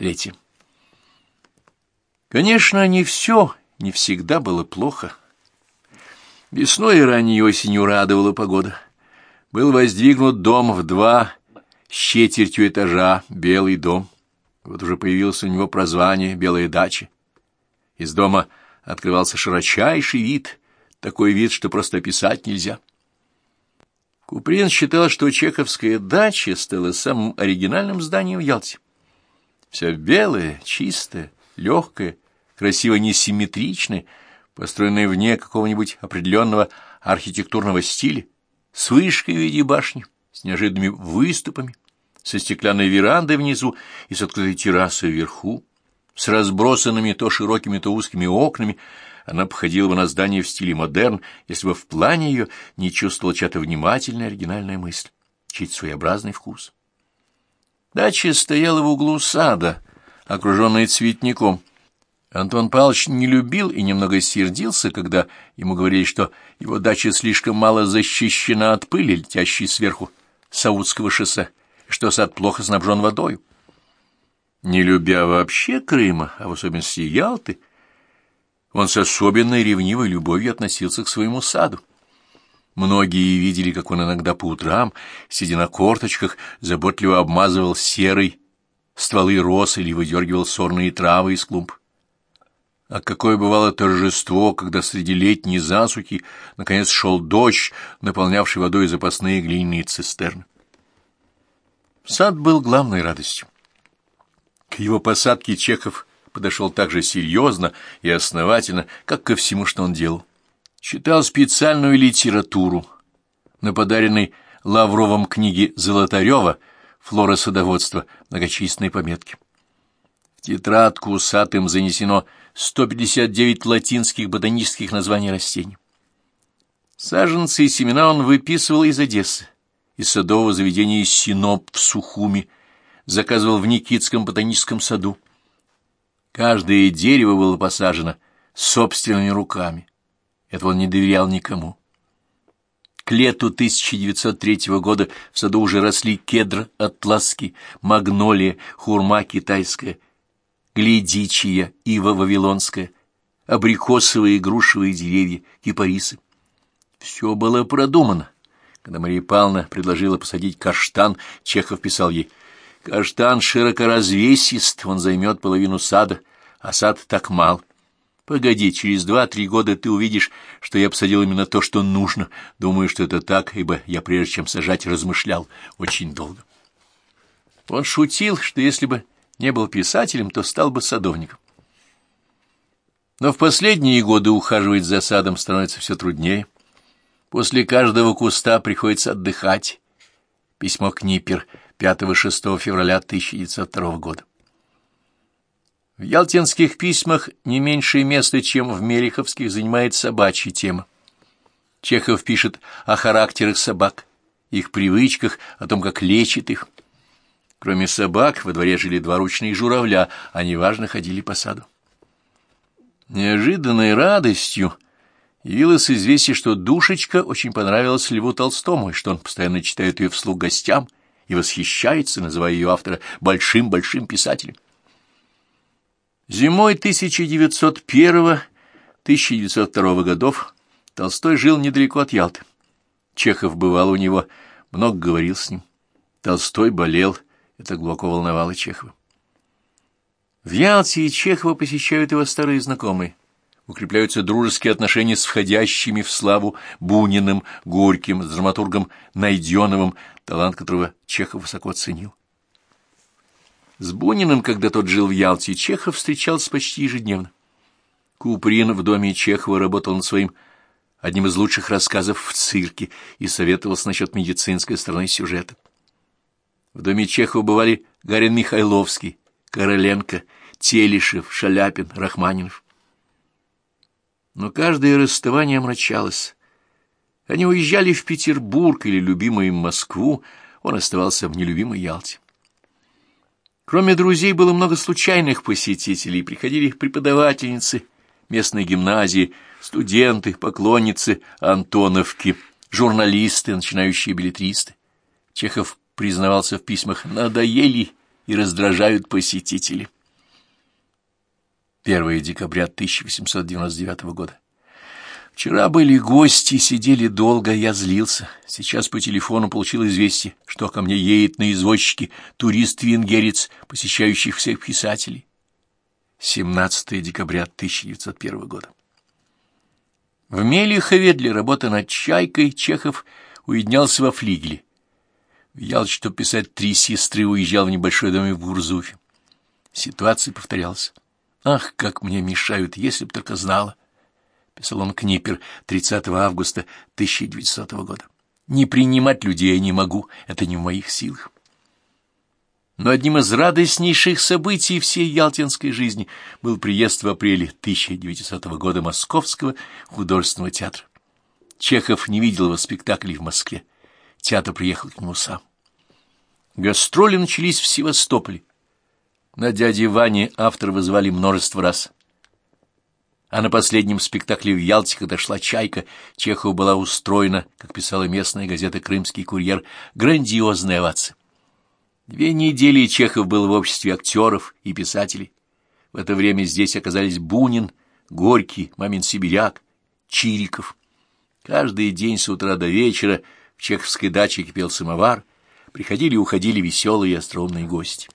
Третье. Конечно, не все, не всегда было плохо. Весной и ранней осенью радовала погода. Был воздвигнут дом в два с четвертью этажа, белый дом. Вот уже появилось у него прозвание «Белая дача». Из дома открывался широчайший вид, такой вид, что просто описать нельзя. Куприн считал, что Чеховская дача стала самым оригинальным зданием в Ялте. Все белое, чистое, легкое, красиво несимметричное, построенное вне какого-нибудь определенного архитектурного стиля, с вышкой в виде башни, с неожиданными выступами, со стеклянной верандой внизу и с открытой террасой вверху, с разбросанными то широкими, то узкими окнами, она походила бы на здание в стиле модерн, если бы в плане ее не чувствовала чья-то внимательная оригинальная мысль, чей-то своеобразный вкус. Дача стояла в углу сада, окруженная цветником. Антон Павлович не любил и немного сердился, когда ему говорили, что его дача слишком мало защищена от пыли, летящей сверху Саудского шоссе, и что сад плохо снабжен водой. Не любя вообще Крыма, а в особенности Ялты, он с особенной ревнивой любовью относился к своему саду. Многие видели, как он иногда по утрам, сидя на корточках, заботливо обмазывал серой стволы роз или выдергивал сорные травы из клумб. А какое бывало торжество, когда среди летней засухи наконец шел дождь, наполнявший водой запасные глиняные цистерны. Сад был главной радостью. К его посадке Чехов подошел так же серьезно и основательно, как ко всему, что он делал. Читал специальную литературу на подаренной Лавровом книге Золотарева «Флора садоводства», многочисленные пометки. В тетрадку усатым занесено 159 латинских ботанических названий растений. Саженцы и семена он выписывал из Одессы, из садового заведения Синоп в Сухуми, заказывал в Никитском ботаническом саду. Каждое дерево было посажено собственными руками. Этого он не доверял никому. К лету 1903 года в саду уже росли кедр атласский, магнолия, хурма китайская, глядичия, ива вавилонская, абрикосовые и грушевые деревья, кипарисы. Все было продумано. Когда Мария Павловна предложила посадить каштан, Чехов писал ей, «Каштан широкоразвесист, он займет половину сада, а сад так мал. Погоди, через два-три года ты увидишь, что я посадил именно то, что нужно. Думаю, что это так, ибо я, прежде чем сажать, размышлял очень долго. Он шутил, что если бы не был писателем, то стал бы садовником. Но в последние годы ухаживать за садом становится все труднее. После каждого куста приходится отдыхать. Письмо Книпер 5-6 февраля 1902 года. В ялтинских письмах не меньшее место, чем в Мелиховских, занимает собачья тема. Чехов пишет о характерах собак, их привычках, о том, как лечит их. Кроме собак, во дворе жили два ручные журавля, они важно ходили по саду. Неожиданной радостью явилось известие, что Душечка очень понравилась Льву Толстому, и что он постоянно читает ее вслух гостям и восхищается, называя ее автора большим-большим писателем. Зимой 1901-1902 годов Толстой жил недалеко от Ялты. Чехов бывал у него, много говорил с ним. Толстой болел, это глубоко волновало Чехова. В Ялте и Чехова посещают его старые знакомые. Укрепляются дружеские отношения с входящими в славу Буниным, Горьким, с драматургом Найденовым, талант которого Чехов высоко ценил. С Буниным, когда тот жил в Ялте, Чехов встречался почти ежедневно. Куприн в доме Чехова работал над своим одним из лучших рассказов в цирке и советовался насчет медицинской стороны сюжета. В доме Чехова бывали Гарин Михайловский, Короленко, Телишев, Шаляпин, Рахманинов. Но каждое расставание омрачалось. Они уезжали в Петербург или любимую им Москву, он оставался в нелюбимой Ялте. Кроме друзей было много случайных посетителей, приходили преподавательницы местной гимназии, студенты, поклонницы Антоновки, журналисты, начинающие билетристы. Чехов признавался в письмах «надоели» и раздражают посетителей. 1 декабря 1899 года. Вчера были гости, сидели долго, я злился. Сейчас по телефону получил известие, что ко мне едет на извозчике турист-венгерец, посещающий всех писателей. 17 декабря 1901 года. В Мелихове для работы над «Чайкой» Чехов уединялся во флигеле. В Ялте, чтобы писать «Три сестры», уезжал в небольшой домик в Гурзуфе. Ситуация повторялась. «Ах, как мне мешают, если б только знала!» — писал он Книпер 30 августа 1900 года. «Не принимать людей я не могу, это не в моих силах». Но одним из радостнейших событий всей ялтинской жизни был приезд в апреле 1900 года Московского художественного театра. Чехов не видел его спектаклей в Москве. Театр приехал к нему сам. Гастроли начались в Севастополе. На дяде Ване автор вызвали множество раз. А на последнем спектакле в Ялте, когда шла «Чайка», Чехову была устроена, как писала местная газета «Крымский курьер», грандиозная овация. Две недели Чехов был в обществе актеров и писателей. В это время здесь оказались Бунин, Горький, Мамин Сибиряк, Чириков. Каждый день с утра до вечера в чеховской даче кипел самовар, приходили и уходили веселые и остроумные гости.